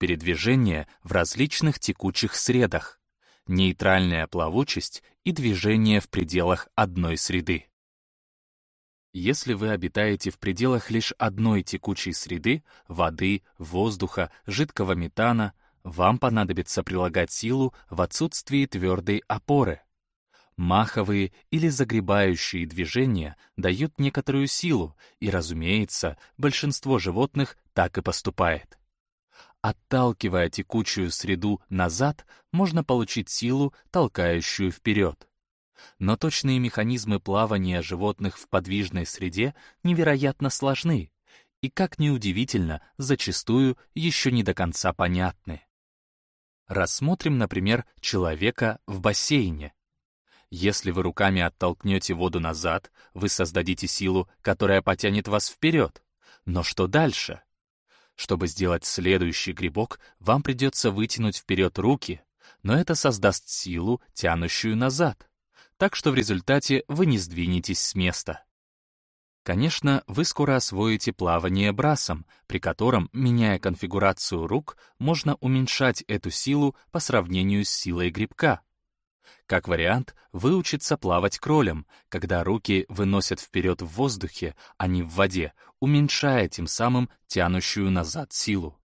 передвижение в различных текучих средах, нейтральная плавучесть и движение в пределах одной среды. Если вы обитаете в пределах лишь одной текучей среды — воды, воздуха, жидкого метана — вам понадобится прилагать силу в отсутствии твердой опоры. Маховые или загребающие движения дают некоторую силу, и, разумеется, большинство животных так и поступает. Отталкивая текучую среду назад, можно получить силу, толкающую вперед. Но точные механизмы плавания животных в подвижной среде невероятно сложны и, как ни удивительно, зачастую еще не до конца понятны. Рассмотрим, например, человека в бассейне. Если вы руками оттолкнете воду назад, вы создадите силу, которая потянет вас вперед. Но что дальше? Чтобы сделать следующий грибок, вам придется вытянуть вперед руки, но это создаст силу, тянущую назад так что в результате вы не сдвинетесь с места. Конечно, вы скоро освоите плавание брасом, при котором, меняя конфигурацию рук, можно уменьшать эту силу по сравнению с силой грибка. Как вариант, выучиться плавать кролем, когда руки выносят вперед в воздухе, а не в воде, уменьшая тем самым тянущую назад силу.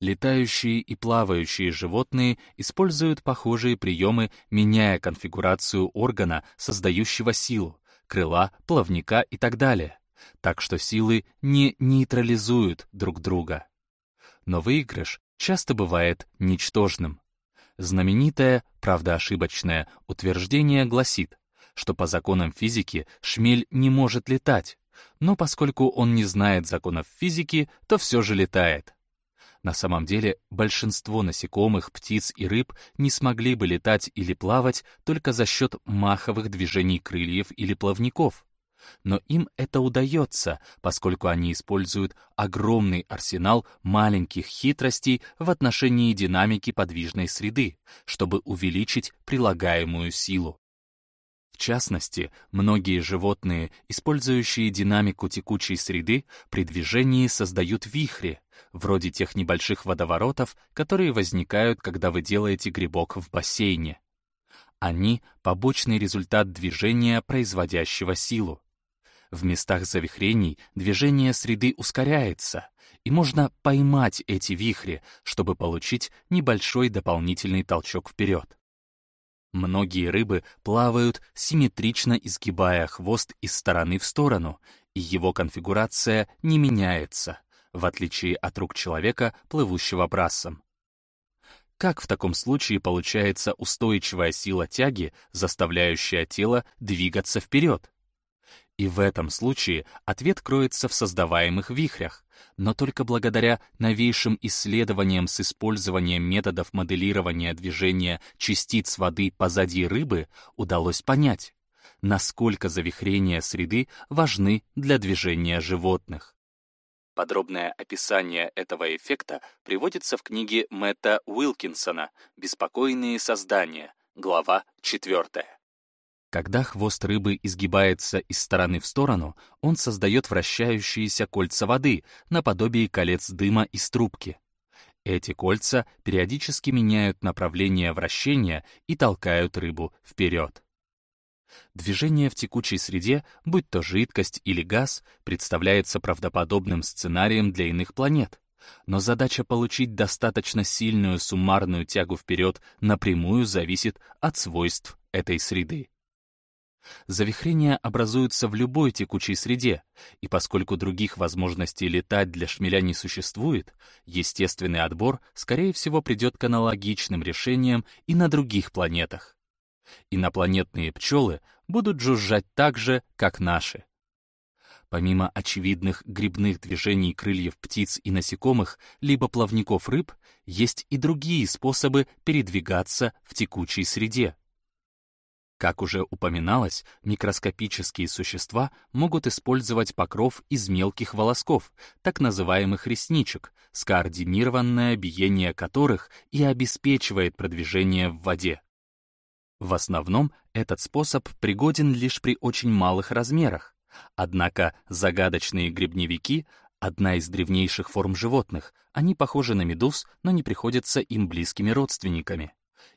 Летающие и плавающие животные используют похожие приемы, меняя конфигурацию органа, создающего силу, крыла, плавника и так далее. Так что силы не нейтрализуют друг друга. Но выигрыш часто бывает ничтожным. Знаменитое, правда ошибочное, утверждение гласит, что по законам физики шмель не может летать, но поскольку он не знает законов физики, то все же летает. На самом деле, большинство насекомых, птиц и рыб не смогли бы летать или плавать только за счет маховых движений крыльев или плавников. Но им это удается, поскольку они используют огромный арсенал маленьких хитростей в отношении динамики подвижной среды, чтобы увеличить прилагаемую силу частности, многие животные, использующие динамику текучей среды, при движении создают вихри, вроде тех небольших водоворотов, которые возникают, когда вы делаете грибок в бассейне. Они — побочный результат движения, производящего силу. В местах завихрений движение среды ускоряется, и можно поймать эти вихри, чтобы получить небольшой дополнительный толчок вперед. Многие рыбы плавают, симметрично изгибая хвост из стороны в сторону, и его конфигурация не меняется, в отличие от рук человека, плывущего брасом. Как в таком случае получается устойчивая сила тяги, заставляющая тело двигаться вперед? И в этом случае ответ кроется в создаваемых вихрях, но только благодаря новейшим исследованиям с использованием методов моделирования движения частиц воды позади рыбы удалось понять, насколько завихрения среды важны для движения животных. Подробное описание этого эффекта приводится в книге Мэтта Уилкинсона «Беспокойные создания», глава 4. Когда хвост рыбы изгибается из стороны в сторону, он создает вращающиеся кольца воды, наподобие колец дыма из трубки. Эти кольца периодически меняют направление вращения и толкают рыбу вперед. Движение в текучей среде, будь то жидкость или газ, представляется правдоподобным сценарием для иных планет. Но задача получить достаточно сильную суммарную тягу вперед напрямую зависит от свойств этой среды. Завихрения образуются в любой текучей среде, и поскольку других возможностей летать для шмеля не существует, естественный отбор, скорее всего, придет к аналогичным решениям и на других планетах. Инопланетные пчелы будут жужжать так же, как наши. Помимо очевидных грибных движений крыльев птиц и насекомых, либо плавников рыб, есть и другие способы передвигаться в текучей среде. Как уже упоминалось, микроскопические существа могут использовать покров из мелких волосков, так называемых ресничек, скоординированное биение которых и обеспечивает продвижение в воде. В основном этот способ пригоден лишь при очень малых размерах, однако загадочные грибневики одна из древнейших форм животных. Они похожи на медуз, но не приходятся им близкими родственниками.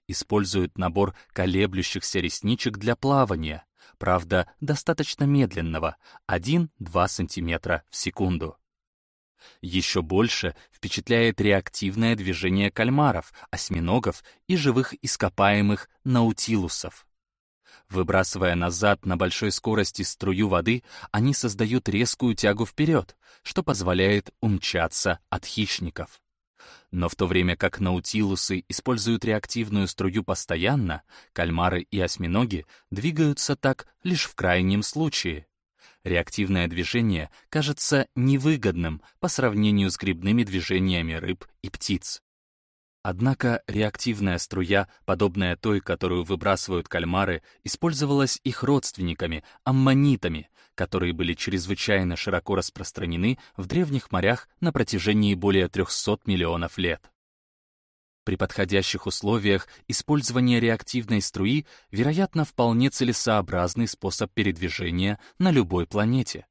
Используют набор колеблющихся ресничек для плавания, правда, достаточно медленного, 1-2 см в секунду. Еще больше впечатляет реактивное движение кальмаров, осьминогов и живых ископаемых наутилусов. Выбрасывая назад на большой скорости струю воды, они создают резкую тягу вперед, что позволяет умчаться от хищников. Но в то время как наутилусы используют реактивную струю постоянно, кальмары и осьминоги двигаются так лишь в крайнем случае. Реактивное движение кажется невыгодным по сравнению с грибными движениями рыб и птиц. Однако реактивная струя, подобная той, которую выбрасывают кальмары, использовалась их родственниками, аммонитами, которые были чрезвычайно широко распространены в древних морях на протяжении более 300 миллионов лет. При подходящих условиях использование реактивной струи, вероятно, вполне целесообразный способ передвижения на любой планете.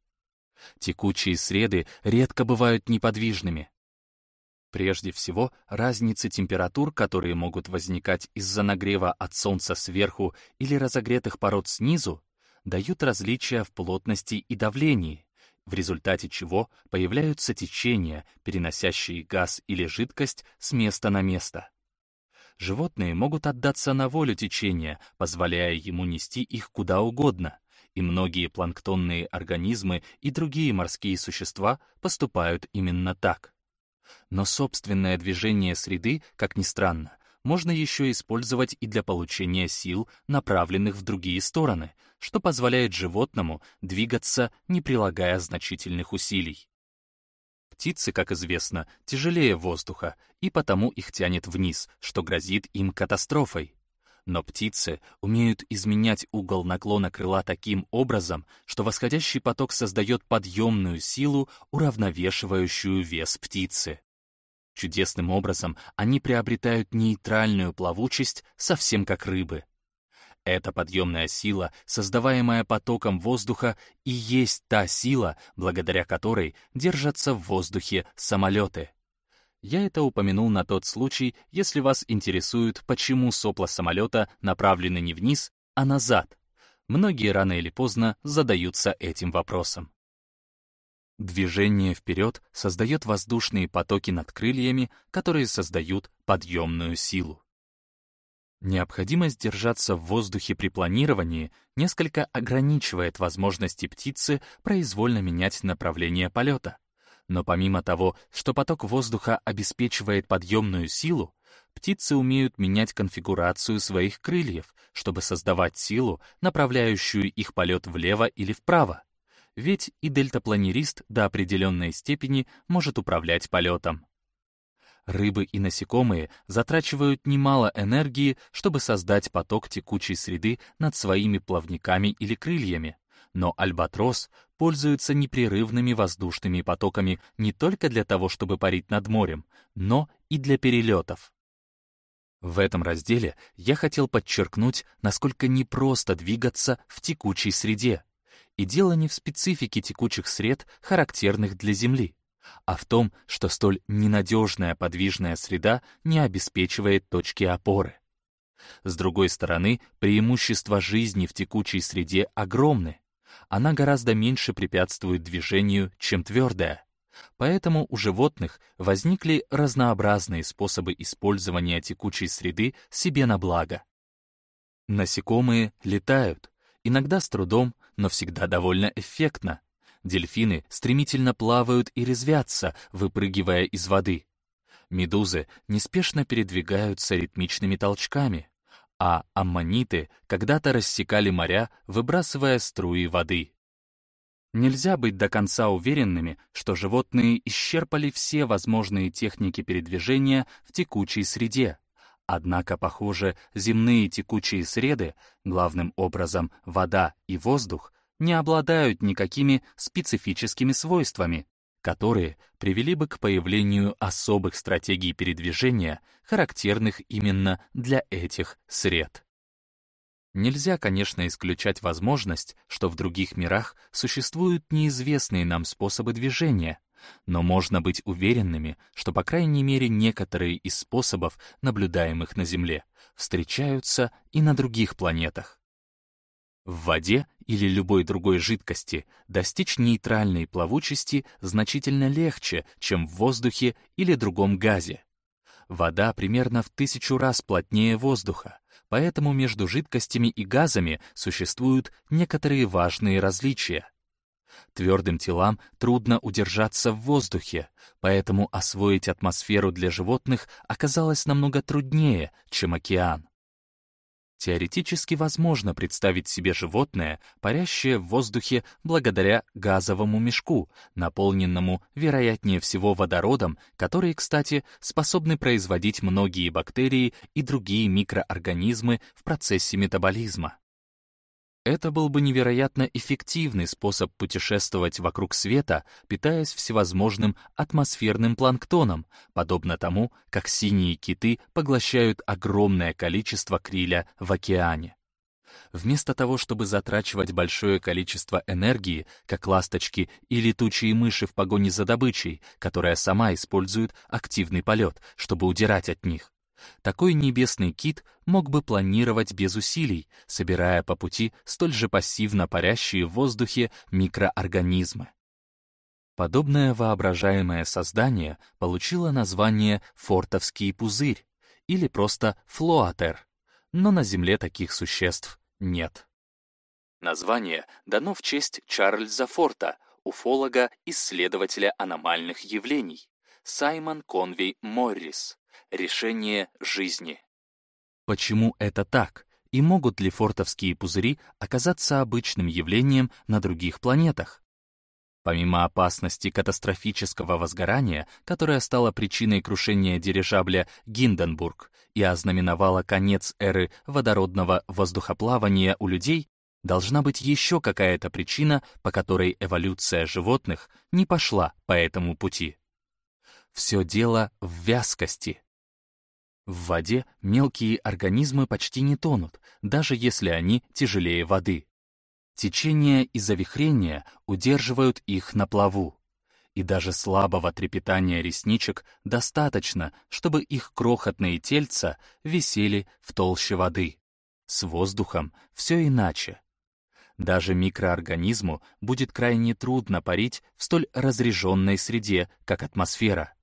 Текучие среды редко бывают неподвижными, Прежде всего, разницы температур, которые могут возникать из-за нагрева от Солнца сверху или разогретых пород снизу, дают различия в плотности и давлении, в результате чего появляются течения, переносящие газ или жидкость с места на место. Животные могут отдаться на волю течения, позволяя ему нести их куда угодно, и многие планктонные организмы и другие морские существа поступают именно так. Но собственное движение среды, как ни странно, можно еще использовать и для получения сил, направленных в другие стороны, что позволяет животному двигаться, не прилагая значительных усилий. Птицы, как известно, тяжелее воздуха, и потому их тянет вниз, что грозит им катастрофой. Но птицы умеют изменять угол наклона крыла таким образом, что восходящий поток создает подъемную силу, уравновешивающую вес птицы. Чудесным образом они приобретают нейтральную плавучесть, совсем как рыбы. Эта подъемная сила, создаваемая потоком воздуха, и есть та сила, благодаря которой держатся в воздухе самолеты. Я это упомянул на тот случай, если вас интересует, почему сопла самолета направлены не вниз, а назад. Многие рано или поздно задаются этим вопросом. Движение вперед создает воздушные потоки над крыльями, которые создают подъемную силу. Необходимость держаться в воздухе при планировании несколько ограничивает возможности птицы произвольно менять направление полета. Но помимо того, что поток воздуха обеспечивает подъемную силу, птицы умеют менять конфигурацию своих крыльев, чтобы создавать силу, направляющую их полет влево или вправо. Ведь и дельтапланерист до определенной степени может управлять полетом. Рыбы и насекомые затрачивают немало энергии, чтобы создать поток текучей среды над своими плавниками или крыльями, но альбатрос пользуется непрерывными воздушными потоками не только для того, чтобы парить над морем, но и для перелетов. В этом разделе я хотел подчеркнуть, насколько непросто двигаться в текучей среде. И дело не в специфике текучих сред, характерных для Земли, а в том, что столь ненадежная подвижная среда не обеспечивает точки опоры. С другой стороны, преимущества жизни в текучей среде огромны она гораздо меньше препятствует движению, чем твердая. Поэтому у животных возникли разнообразные способы использования текучей среды себе на благо. Насекомые летают, иногда с трудом, но всегда довольно эффектно. Дельфины стремительно плавают и резвятся, выпрыгивая из воды. Медузы неспешно передвигаются ритмичными толчками а аммониты когда-то рассекали моря, выбрасывая струи воды. Нельзя быть до конца уверенными, что животные исчерпали все возможные техники передвижения в текучей среде. Однако, похоже, земные текучие среды, главным образом вода и воздух, не обладают никакими специфическими свойствами, которые привели бы к появлению особых стратегий передвижения, характерных именно для этих сред. Нельзя, конечно, исключать возможность, что в других мирах существуют неизвестные нам способы движения, Но можно быть уверенными, что по крайней мере некоторые из способов, наблюдаемых на Земле, встречаются и на других планетах. В воде или любой другой жидкости достичь нейтральной плавучести значительно легче, чем в воздухе или другом газе. Вода примерно в тысячу раз плотнее воздуха, поэтому между жидкостями и газами существуют некоторые важные различия. Твердым телам трудно удержаться в воздухе, поэтому освоить атмосферу для животных оказалось намного труднее, чем океан. Теоретически возможно представить себе животное, парящее в воздухе благодаря газовому мешку, наполненному, вероятнее всего, водородом, который, кстати, способны производить многие бактерии и другие микроорганизмы в процессе метаболизма. Это был бы невероятно эффективный способ путешествовать вокруг света, питаясь всевозможным атмосферным планктоном, подобно тому, как синие киты поглощают огромное количество криля в океане. Вместо того, чтобы затрачивать большое количество энергии, как ласточки и летучие мыши в погоне за добычей, которая сама использует активный полет, чтобы удирать от них, такой небесный кит мог бы планировать без усилий, собирая по пути столь же пассивно парящие в воздухе микроорганизмы. Подобное воображаемое создание получило название «фортовский пузырь» или просто «флоатер», но на Земле таких существ нет. Название дано в честь Чарльза Форта, уфолога, исследователя аномальных явлений, Саймон Конвей Моррис, решение жизни. Почему это так? И могут ли фортовские пузыри оказаться обычным явлением на других планетах? Помимо опасности катастрофического возгорания, которая стала причиной крушения дирижабля «Гинденбург» и ознаменовала конец эры водородного воздухоплавания у людей, должна быть еще какая-то причина, по которой эволюция животных не пошла по этому пути. Все дело в вязкости. В воде мелкие организмы почти не тонут, даже если они тяжелее воды. Течение и завихрение удерживают их на плаву. И даже слабого трепетания ресничек достаточно, чтобы их крохотные тельца висели в толще воды. С воздухом все иначе. Даже микроорганизму будет крайне трудно парить в столь разреженной среде, как атмосфера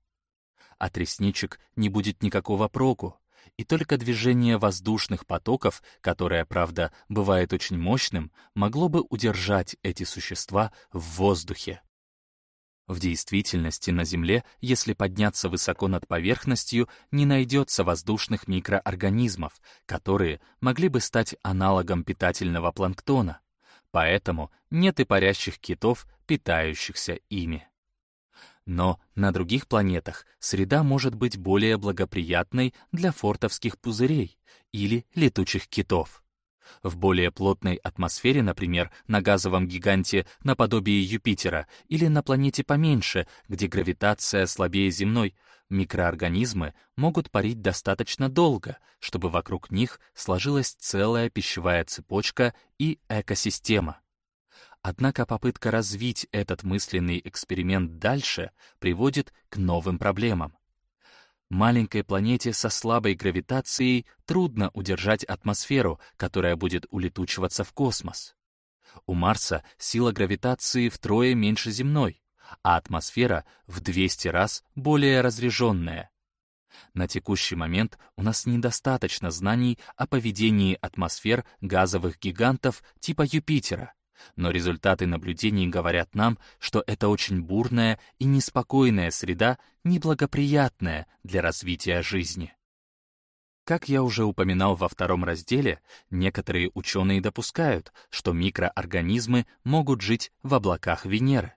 от ресничек не будет никакого проку, и только движение воздушных потоков, которое, правда, бывает очень мощным, могло бы удержать эти существа в воздухе. В действительности на Земле, если подняться высоко над поверхностью, не найдется воздушных микроорганизмов, которые могли бы стать аналогом питательного планктона. Поэтому нет и парящих китов, питающихся ими. Но на других планетах среда может быть более благоприятной для фортовских пузырей или летучих китов. В более плотной атмосфере, например, на газовом гиганте наподобие Юпитера или на планете поменьше, где гравитация слабее земной, микроорганизмы могут парить достаточно долго, чтобы вокруг них сложилась целая пищевая цепочка и экосистема. Однако попытка развить этот мысленный эксперимент дальше приводит к новым проблемам. Маленькой планете со слабой гравитацией трудно удержать атмосферу, которая будет улетучиваться в космос. У Марса сила гравитации втрое меньше земной, а атмосфера в 200 раз более разреженная. На текущий момент у нас недостаточно знаний о поведении атмосфер газовых гигантов типа Юпитера, но результаты наблюдений говорят нам, что это очень бурная и неспокойная среда, неблагоприятная для развития жизни. Как я уже упоминал во втором разделе, некоторые ученые допускают, что микроорганизмы могут жить в облаках Венеры.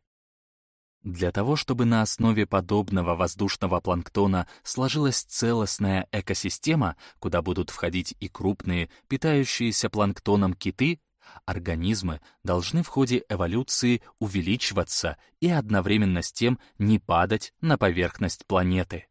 Для того, чтобы на основе подобного воздушного планктона сложилась целостная экосистема, куда будут входить и крупные, питающиеся планктоном киты, Организмы должны в ходе эволюции увеличиваться и одновременно с тем не падать на поверхность планеты.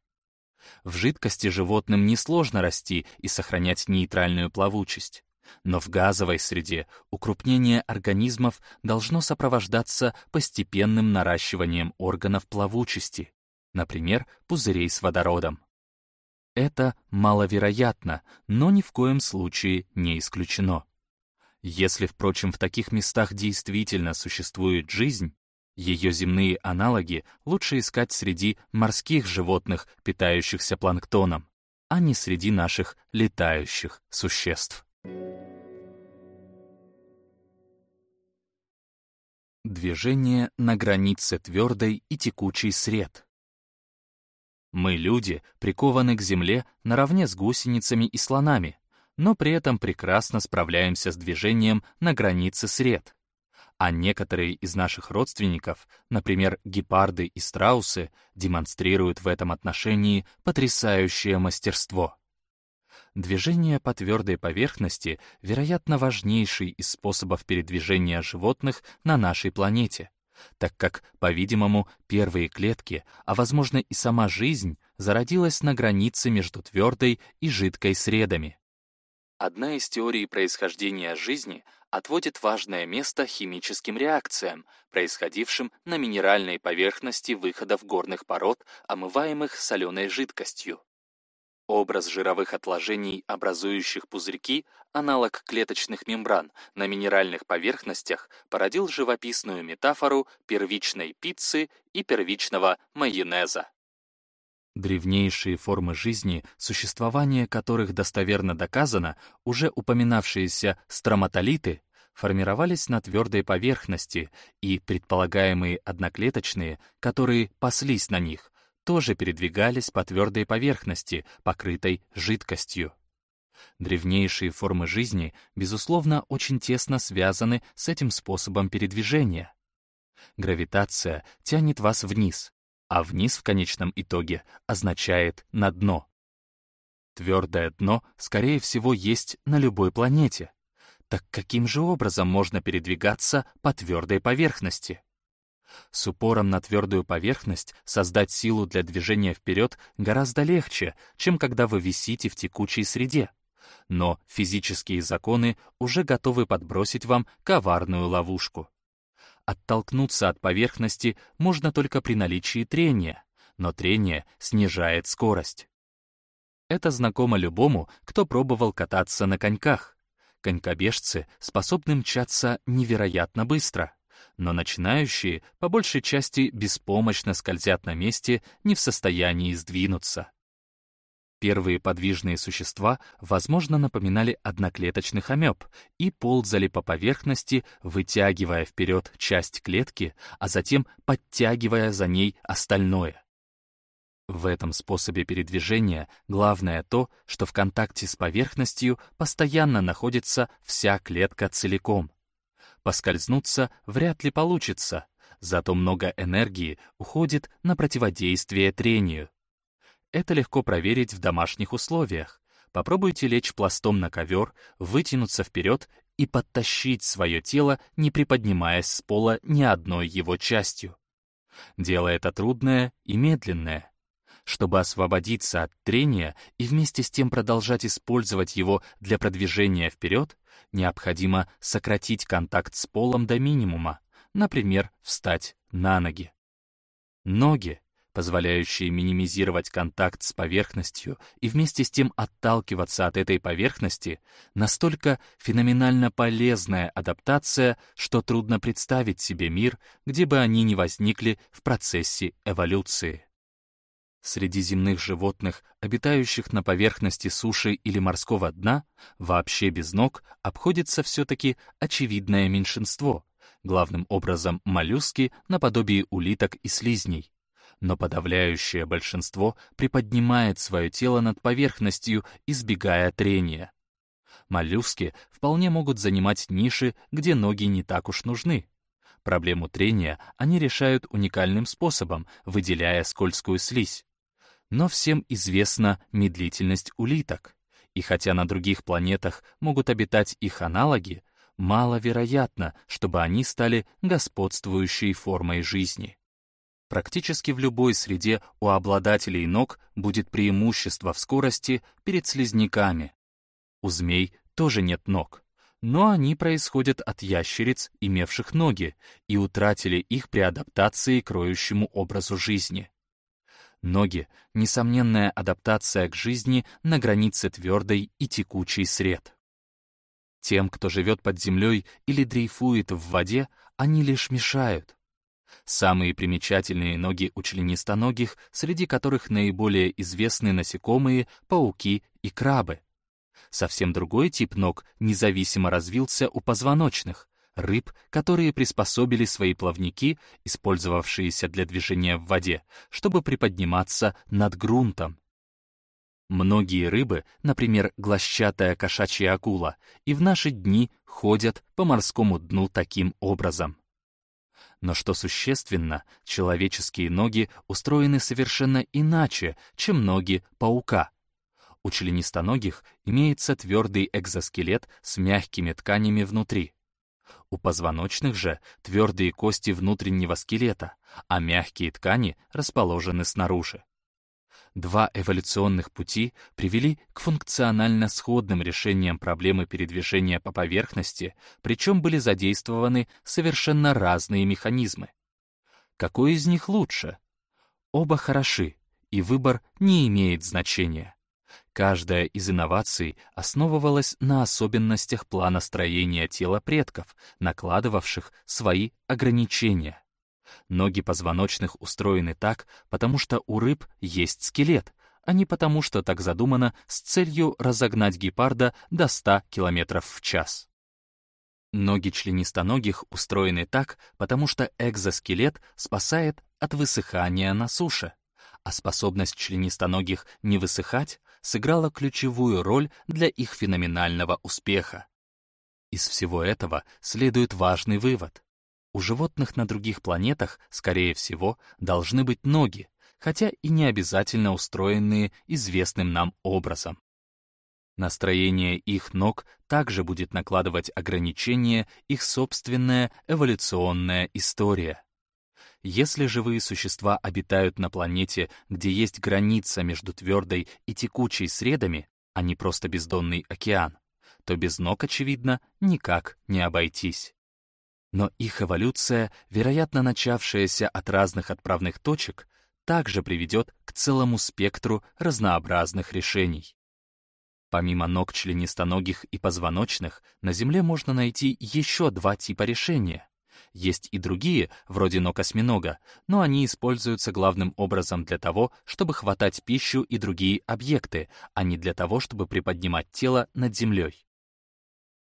В жидкости животным несложно расти и сохранять нейтральную плавучесть. Но в газовой среде укрупнение организмов должно сопровождаться постепенным наращиванием органов плавучести, например, пузырей с водородом. Это маловероятно, но ни в коем случае не исключено. Если, впрочем, в таких местах действительно существует жизнь, ее земные аналоги лучше искать среди морских животных, питающихся планктоном, а не среди наших летающих существ. Движение на границе твердой и текучей сред. Мы, люди, прикованы к земле наравне с гусеницами и слонами, но при этом прекрасно справляемся с движением на границе сред. А некоторые из наших родственников, например, гепарды и страусы, демонстрируют в этом отношении потрясающее мастерство. Движение по твердой поверхности, вероятно, важнейший из способов передвижения животных на нашей планете — так как, по-видимому, первые клетки, а возможно и сама жизнь, зародилась на границе между твердой и жидкой средами. Одна из теорий происхождения жизни отводит важное место химическим реакциям, происходившим на минеральной поверхности выходов горных пород, омываемых соленой жидкостью. Образ жировых отложений, образующих пузырьки, аналог клеточных мембран, на минеральных поверхностях породил живописную метафору первичной пиццы и первичного майонеза. Древнейшие формы жизни, существование которых достоверно доказано, уже упоминавшиеся строматолиты, формировались на твердой поверхности, и предполагаемые одноклеточные, которые паслись на них, тоже передвигались по твердой поверхности, покрытой жидкостью. Древнейшие формы жизни, безусловно, очень тесно связаны с этим способом передвижения. Гравитация тянет вас вниз, а вниз в конечном итоге означает на дно. Твердое дно, скорее всего, есть на любой планете. Так каким же образом можно передвигаться по твердой поверхности? С упором на твердую поверхность создать силу для движения вперед гораздо легче, чем когда вы висите в текучей среде. Но физические законы уже готовы подбросить вам коварную ловушку. Оттолкнуться от поверхности можно только при наличии трения, но трение снижает скорость. Это знакомо любому, кто пробовал кататься на коньках. Конькобежцы способны мчаться невероятно быстро но начинающие по большей части беспомощно скользят на месте, не в состоянии сдвинуться. Первые подвижные существа, возможно, напоминали одноклеточных амеб и ползали по поверхности, вытягивая вперед часть клетки, а затем подтягивая за ней остальное. В этом способе передвижения главное то, что в контакте с поверхностью постоянно находится вся клетка целиком. Поскользнуться вряд ли получится, зато много энергии уходит на противодействие трению. Это легко проверить в домашних условиях. Попробуйте лечь пластом на ковер, вытянуться вперед и подтащить свое тело, не приподнимаясь с пола ни одной его частью. Дело это трудное и медленное. Чтобы освободиться от трения и вместе с тем продолжать использовать его для продвижения вперед, необходимо сократить контакт с полом до минимума, например, встать на ноги. Ноги, позволяющие минимизировать контакт с поверхностью и вместе с тем отталкиваться от этой поверхности, настолько феноменально полезная адаптация, что трудно представить себе мир, где бы они не возникли в процессе эволюции. Среди земных животных, обитающих на поверхности суши или морского дна, вообще без ног обходится все-таки очевидное меньшинство, главным образом моллюски наподобие улиток и слизней. Но подавляющее большинство приподнимает свое тело над поверхностью, избегая трения. Моллюски вполне могут занимать ниши, где ноги не так уж нужны. Проблему трения они решают уникальным способом, выделяя скользкую слизь. Но всем известна медлительность улиток, и хотя на других планетах могут обитать их аналоги, маловероятно, чтобы они стали господствующей формой жизни. Практически в любой среде у обладателей ног будет преимущество в скорости перед слизняками. У змей тоже нет ног, но они происходят от ящериц, имевших ноги, и утратили их при адаптации к роющему образу жизни. Ноги — несомненная адаптация к жизни на границе твердой и текучей сред. Тем, кто живет под землей или дрейфует в воде, они лишь мешают. Самые примечательные ноги у членистоногих, среди которых наиболее известны насекомые, пауки и крабы. Совсем другой тип ног независимо развился у позвоночных, рыб, которые приспособили свои плавники, использовавшиеся для движения в воде, чтобы приподниматься над грунтом. Многие рыбы, например, глощатая кошачья акула, и в наши дни ходят по морскому дну таким образом. Но что существенно, человеческие ноги устроены совершенно иначе, чем ноги паука. У членистоногих имеется твердый экзоскелет с мягкими тканями внутри. У позвоночных же твердые кости внутреннего скелета, а мягкие ткани расположены снаружи. Два эволюционных пути привели к функционально сходным решениям проблемы передвижения по поверхности, причем были задействованы совершенно разные механизмы. Какой из них лучше? Оба хороши, и выбор не имеет значения. Каждая из инноваций основывалась на особенностях плана строения тела предков, накладывавших свои ограничения. Ноги позвоночных устроены так, потому что у рыб есть скелет, а не потому, что так задумано с целью разогнать гепарда до 100 км в час. Ноги членистоногих устроены так, потому что экзоскелет спасает от высыхания на суше, а способность членистоногих не высыхать сыграла ключевую роль для их феноменального успеха. Из всего этого следует важный вывод. У животных на других планетах, скорее всего, должны быть ноги, хотя и не обязательно устроенные известным нам образом. Настроение их ног также будет накладывать ограничения их собственная эволюционная история. Если живые существа обитают на планете, где есть граница между твердой и текучей средами, а не просто бездонный океан, то без ног, очевидно, никак не обойтись. Но их эволюция, вероятно начавшаяся от разных отправных точек, также приведет к целому спектру разнообразных решений. Помимо ног членистоногих и позвоночных, на Земле можно найти еще два типа решения. Есть и другие, вроде ног осьминога, но они используются главным образом для того, чтобы хватать пищу и другие объекты, а не для того, чтобы приподнимать тело над землей.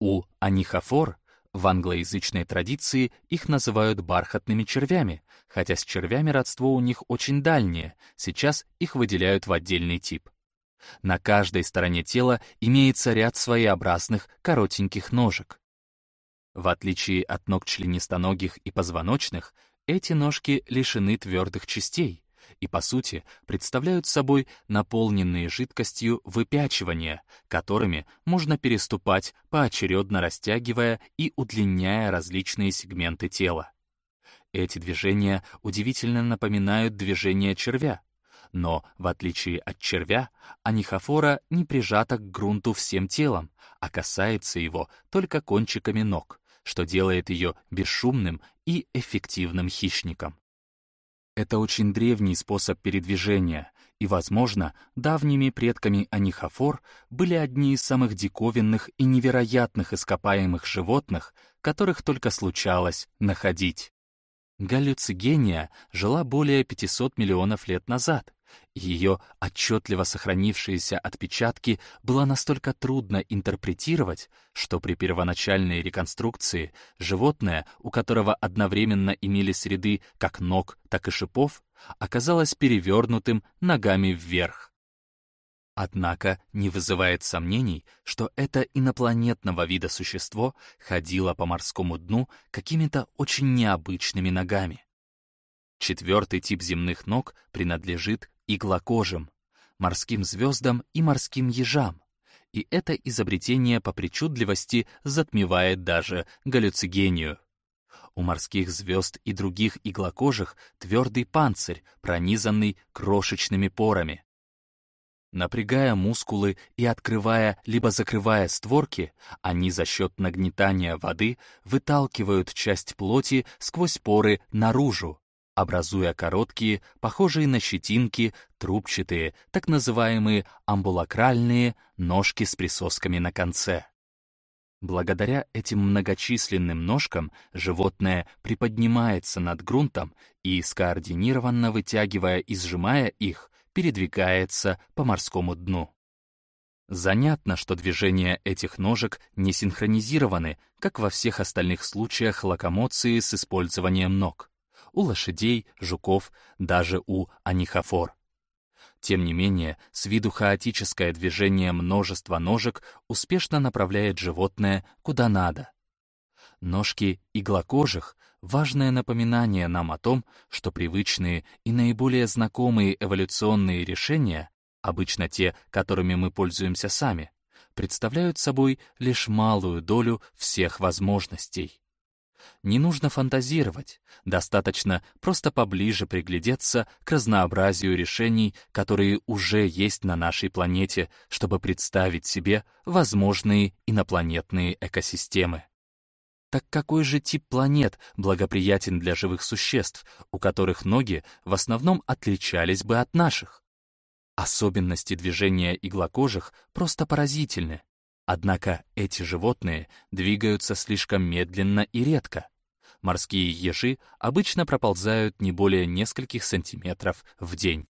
У анихофор в англоязычной традиции их называют бархатными червями, хотя с червями родство у них очень дальнее, сейчас их выделяют в отдельный тип. На каждой стороне тела имеется ряд своеобразных коротеньких ножек. В отличие от ног членистоногих и позвоночных, эти ножки лишены твердых частей и, по сути, представляют собой наполненные жидкостью выпячивания, которыми можно переступать, поочередно растягивая и удлиняя различные сегменты тела. Эти движения удивительно напоминают движения червя, но, в отличие от червя, анихофора не прижата к грунту всем телом, а касается его только кончиками ног что делает ее бесшумным и эффективным хищником. Это очень древний способ передвижения, и, возможно, давними предками анихофор были одни из самых диковинных и невероятных ископаемых животных, которых только случалось находить. Галлюцигения жила более 500 миллионов лет назад, ее отчетливо сохранившиеся отпечатки было настолько трудно интерпретировать, что при первоначальной реконструкции животное, у которого одновременно имели среды как ног, так и шипов, оказалось перевернутым ногами вверх. Однако не вызывает сомнений, что это инопланетного вида существо ходило по морскому дну какими-то очень необычными ногами. Четвертый тип земных ног принадлежит иглокожим, морским звездам и морским ежам. И это изобретение по причудливости затмевает даже галлюцигению. У морских звезд и других иглокожих твердый панцирь, пронизанный крошечными порами. Напрягая мускулы и открывая либо закрывая створки, они за счет нагнетания воды выталкивают часть плоти сквозь поры наружу, образуя короткие, похожие на щетинки, трубчатые, так называемые амбулакральные ножки с присосками на конце. Благодаря этим многочисленным ножкам животное приподнимается над грунтом и, скоординированно вытягивая и сжимая их, передвигается по морскому дну. Занятно, что движения этих ножек не синхронизированы, как во всех остальных случаях локомоции с использованием ног. У лошадей, жуков, даже у анихофор. Тем не менее, с виду хаотическое движение множества ножек успешно направляет животное куда надо. Ножки иглокожих — важное напоминание нам о том, что привычные и наиболее знакомые эволюционные решения, обычно те, которыми мы пользуемся сами, представляют собой лишь малую долю всех возможностей. Не нужно фантазировать, достаточно просто поближе приглядеться к разнообразию решений, которые уже есть на нашей планете, чтобы представить себе возможные инопланетные экосистемы. Так какой же тип планет благоприятен для живых существ, у которых ноги в основном отличались бы от наших? Особенности движения иглокожих просто поразительны. Однако эти животные двигаются слишком медленно и редко. Морские ежи обычно проползают не более нескольких сантиметров в день.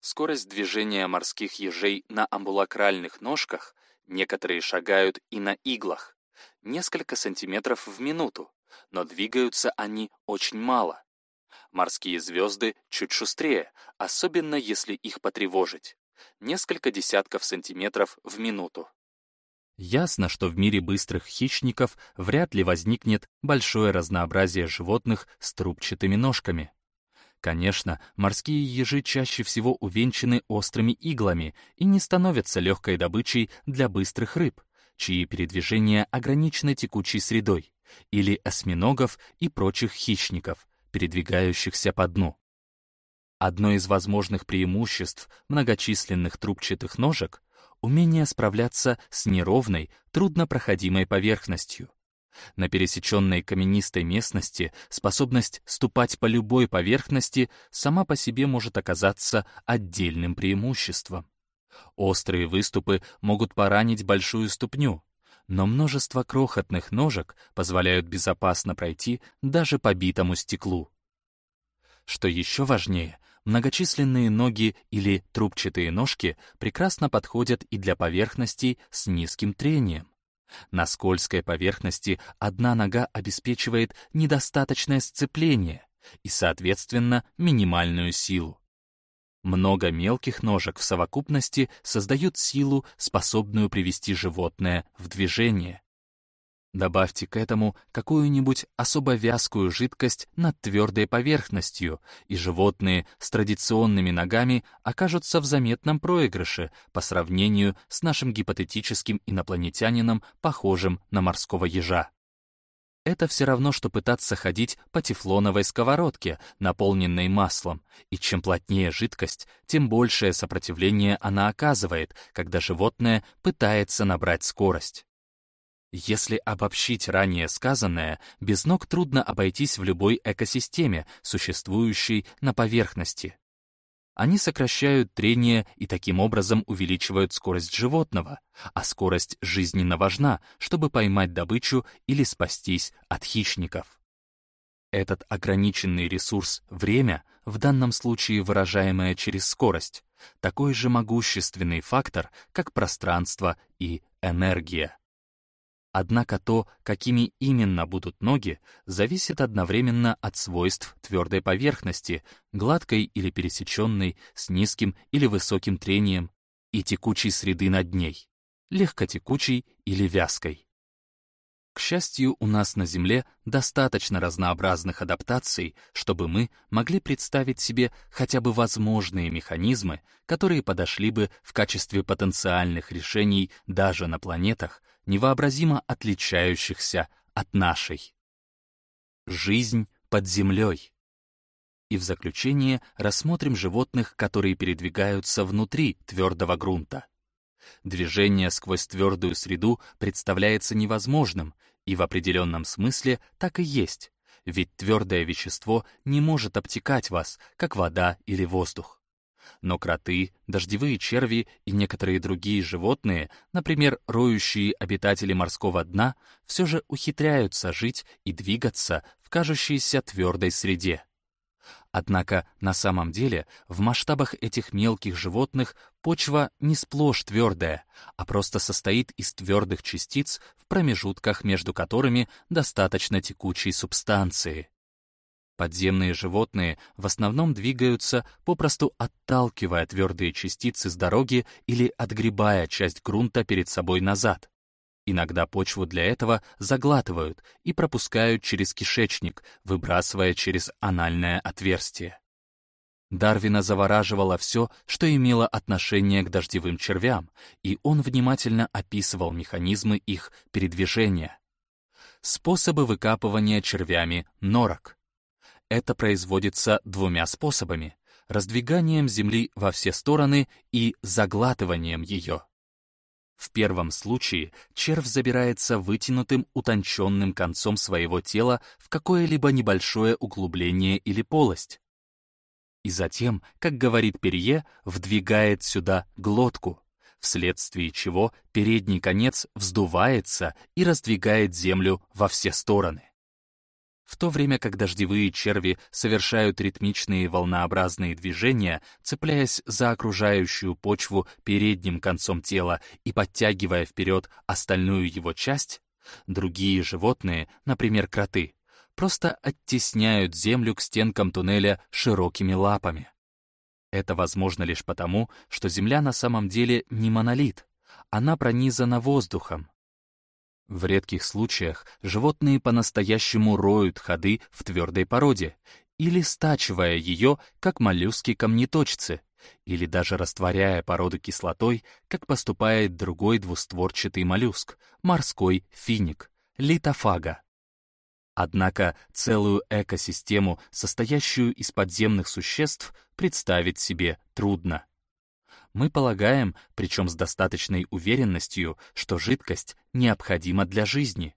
Скорость движения морских ежей на амбулакральных ножках, некоторые шагают и на иглах, несколько сантиметров в минуту, но двигаются они очень мало. Морские звезды чуть шустрее, особенно если их потревожить. Несколько десятков сантиметров в минуту. Ясно, что в мире быстрых хищников вряд ли возникнет большое разнообразие животных с трубчатыми ножками. Конечно, морские ежи чаще всего увенчаны острыми иглами и не становятся легкой добычей для быстрых рыб, чьи передвижения ограничены текучей средой, или осьминогов и прочих хищников, передвигающихся по дну. Одно из возможных преимуществ многочисленных трубчатых ножек умение справляться с неровной, труднопроходимой поверхностью. На пересеченной каменистой местности способность ступать по любой поверхности сама по себе может оказаться отдельным преимуществом. Острые выступы могут поранить большую ступню, но множество крохотных ножек позволяют безопасно пройти даже по битому стеклу. Что еще важнее, Многочисленные ноги или трубчатые ножки прекрасно подходят и для поверхностей с низким трением. На скользкой поверхности одна нога обеспечивает недостаточное сцепление и, соответственно, минимальную силу. Много мелких ножек в совокупности создают силу, способную привести животное в движение. Добавьте к этому какую-нибудь особо вязкую жидкость над твердой поверхностью, и животные с традиционными ногами окажутся в заметном проигрыше по сравнению с нашим гипотетическим инопланетянином, похожим на морского ежа. Это все равно, что пытаться ходить по тефлоновой сковородке, наполненной маслом, и чем плотнее жидкость, тем большее сопротивление она оказывает, когда животное пытается набрать скорость. Если обобщить ранее сказанное, без ног трудно обойтись в любой экосистеме, существующей на поверхности. Они сокращают трение и таким образом увеличивают скорость животного, а скорость жизненно важна, чтобы поймать добычу или спастись от хищников. Этот ограниченный ресурс — время, в данном случае выражаемое через скорость, такой же могущественный фактор, как пространство и энергия. Однако то, какими именно будут ноги, зависит одновременно от свойств твердой поверхности, гладкой или пересеченной, с низким или высоким трением, и текучей среды над ней, легкотекучей или вязкой. К счастью, у нас на Земле достаточно разнообразных адаптаций, чтобы мы могли представить себе хотя бы возможные механизмы, которые подошли бы в качестве потенциальных решений даже на планетах, невообразимо отличающихся от нашей. Жизнь под землей. И в заключение рассмотрим животных, которые передвигаются внутри твердого грунта. Движение сквозь твердую среду представляется невозможным, и в определенном смысле так и есть, ведь твердое вещество не может обтекать вас, как вода или воздух. Но кроты, дождевые черви и некоторые другие животные, например, роющие обитатели морского дна, все же ухитряются жить и двигаться в кажущейся твердой среде. Однако на самом деле в масштабах этих мелких животных почва не сплошь твердая, а просто состоит из твердых частиц в промежутках между которыми достаточно текучей субстанции. Подземные животные в основном двигаются, попросту отталкивая твердые частицы с дороги или отгребая часть грунта перед собой назад. Иногда почву для этого заглатывают и пропускают через кишечник, выбрасывая через анальное отверстие. Дарвина завораживало все, что имело отношение к дождевым червям, и он внимательно описывал механизмы их передвижения. Способы выкапывания червями норок. Это производится двумя способами — раздвиганием земли во все стороны и заглатыванием ее. В первом случае червь забирается вытянутым, утонченным концом своего тела в какое-либо небольшое углубление или полость. И затем, как говорит Перье, вдвигает сюда глотку, вследствие чего передний конец вздувается и раздвигает землю во все стороны. В то время как дождевые черви совершают ритмичные волнообразные движения, цепляясь за окружающую почву передним концом тела и подтягивая вперед остальную его часть, другие животные, например, кроты, просто оттесняют землю к стенкам туннеля широкими лапами. Это возможно лишь потому, что Земля на самом деле не монолит, она пронизана воздухом, в редких случаях животные по-настоящему роют ходы в твердой породе или стачивая ее, как моллюски-камнеточцы, или даже растворяя породу кислотой, как поступает другой двустворчатый моллюск, морской финик, литофага. Однако целую экосистему, состоящую из подземных существ, представить себе трудно. Мы полагаем, причем с достаточной уверенностью, что жидкость необходима для жизни.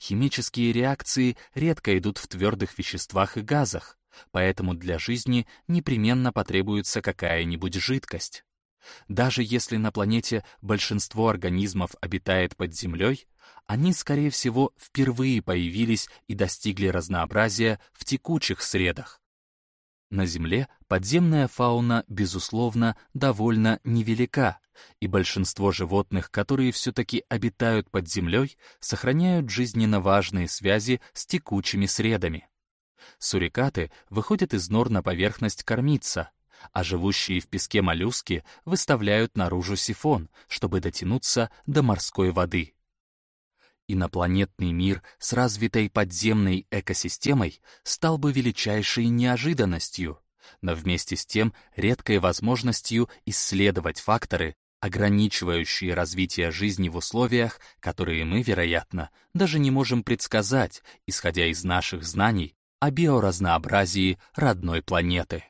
Химические реакции редко идут в твердых веществах и газах, поэтому для жизни непременно потребуется какая-нибудь жидкость. Даже если на планете большинство организмов обитает под землей, они, скорее всего, впервые появились и достигли разнообразия в текучих средах, на Земле подземная фауна, безусловно, довольно невелика, и большинство животных, которые все-таки обитают под землей, сохраняют жизненно важные связи с текучими средами. Сурикаты выходят из нор на поверхность кормиться, а живущие в песке моллюски выставляют наружу сифон, чтобы дотянуться до морской воды. Инопланетный мир с развитой подземной экосистемой стал бы величайшей неожиданностью, но вместе с тем редкой возможностью исследовать факторы, ограничивающие развитие жизни в условиях, которые мы, вероятно, даже не можем предсказать, исходя из наших знаний о биоразнообразии родной планеты.